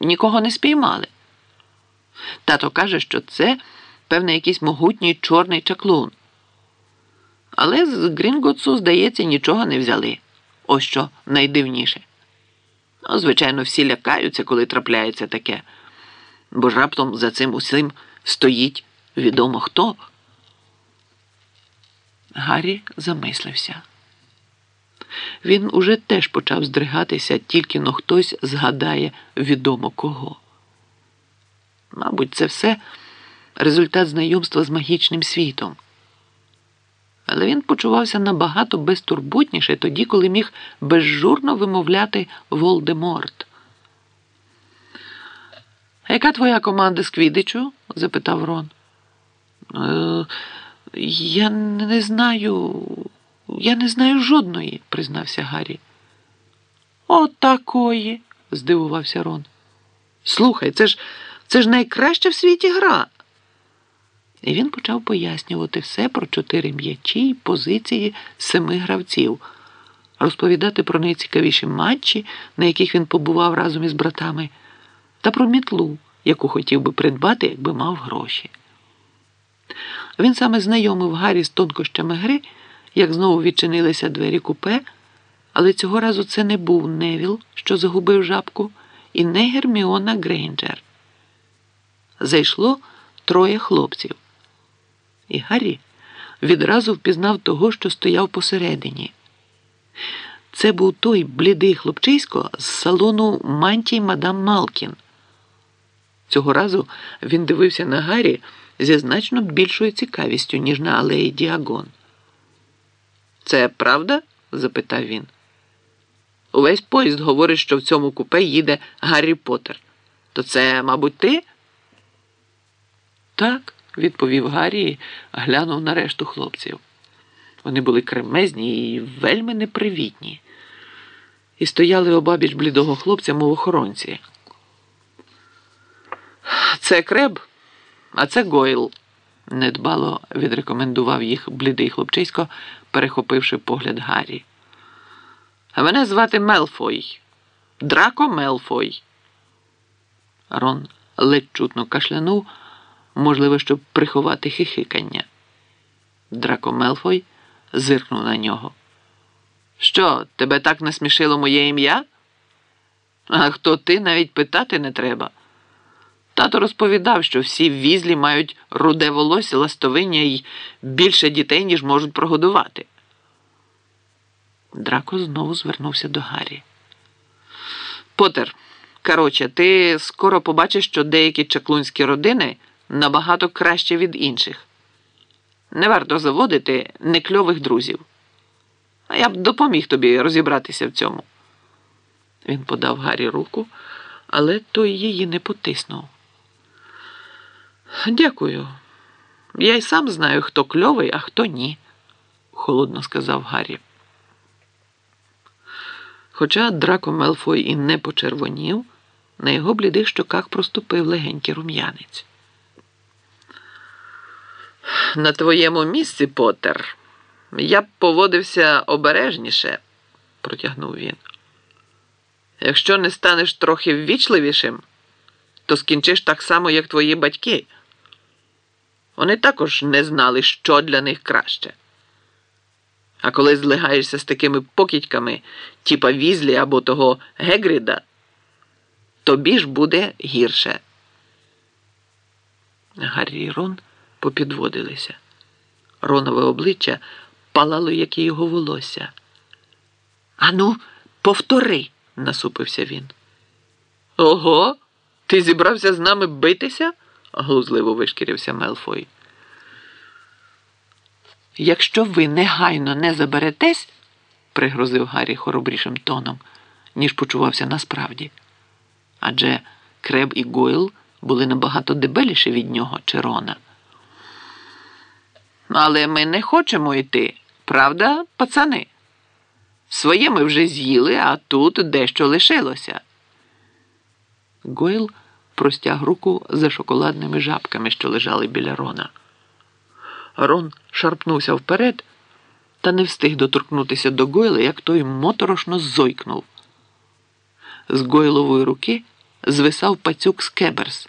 нікого не спіймали. Тато каже, що це, певне, якийсь могутній чорний чаклун. Але з Грінготсу, здається, нічого не взяли. Ось що найдивніше. Ну, звичайно, всі лякаються, коли трапляється таке, бо ж раптом за цим усім стоїть відомо хто. Гаррі замислився. Він уже теж почав здригатися, тільки но хтось згадає відомо кого. Мабуть, це все результат знайомства з магічним світом. Але він почувався набагато безтурботніше тоді, коли міг безжурно вимовляти Волдеморт. «А Яка твоя команда з Квідичу? запитав Рон. «Е, я не знаю. Я не знаю жодної, признався Гаррі. Отакої, здивувався Рон. Слухай, це ж це ж найкраща в світі гра. І він почав пояснювати все про чотири м'ячі й позиції семи гравців, розповідати про найцікавіші матчі, на яких він побував разом із братами, та про мітлу, яку хотів би придбати, якби мав гроші. Він саме знайомив Гаррі з тонкощами гри, як знову відчинилися двері купе, але цього разу це не був Невіл, що загубив жабку, і не Герміона Грейнджер. Зайшло троє хлопців. І Гаррі відразу впізнав того, що стояв посередині. Це був той блідий хлопчисько з салону мантій мадам Малкін. Цього разу він дивився на Гаррі зі значно більшою цікавістю, ніж на алеї Діагон. Це правда? запитав він. Увесь поїзд говорить, що в цьому купе їде Гаррі Поттер. То це, мабуть, ти? Так відповів Гаррі і глянув на решту хлопців. Вони були кремезні і вельми непривітні, і стояли обабіч блідого хлопця, мов охоронці. Це креб, а це Гойл, недбало відрекомендував їх блідий хлопчисько, перехопивши погляд Гаррі. Мене звати Мелфой, Драко Мелфой. Рон ледь чутно кашлянув можливо, щоб приховати хихикання. Драко Мелфой зиркнув на нього. Що, тебе так насмішило моє ім'я? А хто ти навіть питати не треба. Тато розповідав, що всі візлі мають руде волосся, ластовиння і більше дітей, ніж можуть прогодувати. Драко знову звернувся до Гаррі. Потер, коротше, ти скоро побачиш, що деякі чаклунські родини набагато краще від інших. Не варто заводити некльових друзів. А я б допоміг тобі розібратися в цьому. Він подав Гаррі руку, але той її не потиснув. Дякую. Я й сам знаю, хто кльовий, а хто ні, холодно сказав Гаррі. Хоча Драко Мелфой і не почервонів, на його блідих щоках проступив легенький рум'янець. На твоєму місці, Поттер, я б поводився обережніше, протягнув він. Якщо не станеш трохи ввічливішим, то скінчиш так само, як твої батьки. Вони також не знали, що для них краще. А коли злигаєшся з такими покидьками, типа візлі або того Гегріда, тобі ж буде гірше. Гаррі і Рон попідводилися. Ронове обличчя палало, як і його волосся. Ану, повтори, насупився він. Ого, ти зібрався з нами битися? глузливо вишкірився Мелфой. Якщо ви негайно не заберетесь, пригрозив Гаррі хоробрішим тоном, ніж почувався насправді. Адже Креб і Гойл були набагато дебеліші від нього чи Рона. Але ми не хочемо йти, правда, пацани? Своє ми вже з'їли, а тут дещо лишилося. Гойл простяг руку за шоколадними жабками, що лежали біля Рона. Рон шарпнувся вперед та не встиг доторкнутися до Гойла, як той моторошно зойкнув. З Гойлової руки звисав пацюк Скеберс.